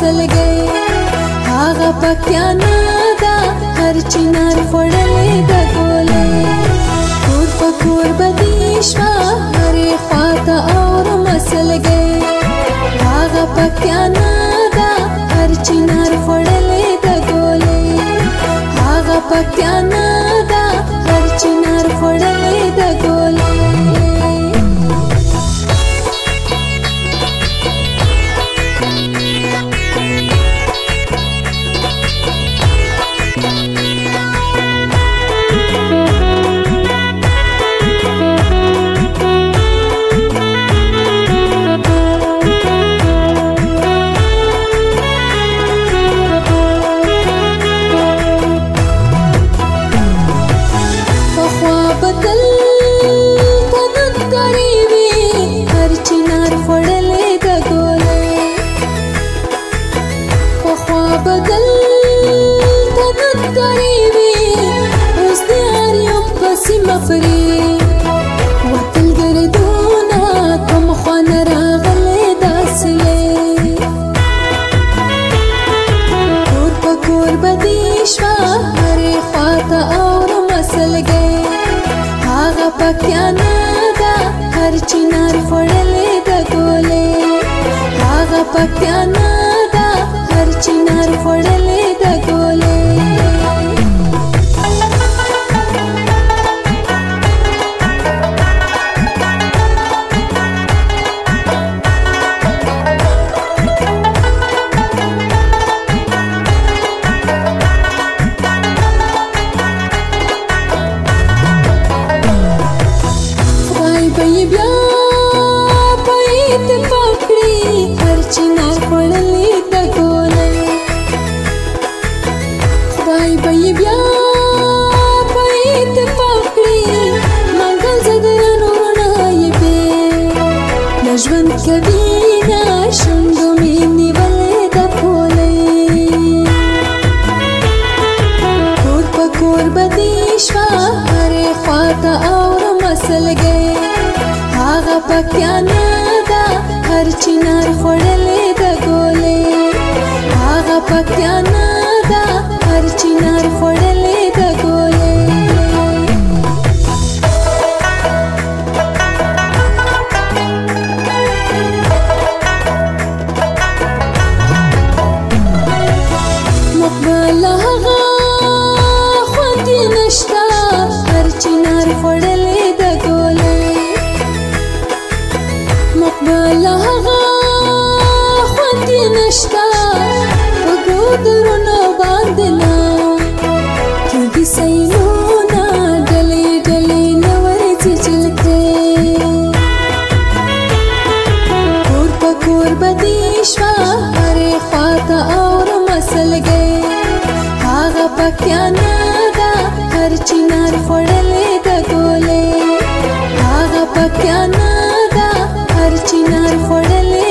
हरेलगे भागा पक्या नागा हरि चिनार हरे और मसल गे भागा पक्यानादा हर चिनार फ़ोडले द भागा पक्या بغل تنت کړی وي اوس د هر یو پسې مفري وتل ګردونه کوم خوان راغلې داسې کور په کور بدې شوه هرې خواته اورم مسلګې هغه پکیا نه ده هر چی نار خوړلې د ګولې هغه پکیا نه अर्चनार पडले दगोले baby دې بیا په اتفاق کړي منګل زګرانو رڼا یې پې دا ژوند کوي ناشندو مې نیولې د پولې کور په کور بدې شوه هرې خواته اورم مسلګې هغه پکیا نه ده هر چنار خوړلې د ګولې هغه پکیا نه چنار خوړلې د ګولې مقبله هغه خوندې نشته هر چنار خوړلې بدی شوا هر خواته اور مسل گئے هاغه پکیا نه دا هر چینار خړلې د ګولې هاغه پکیا نه دا هر چینار خړلې